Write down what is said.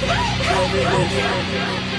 Hallelujah.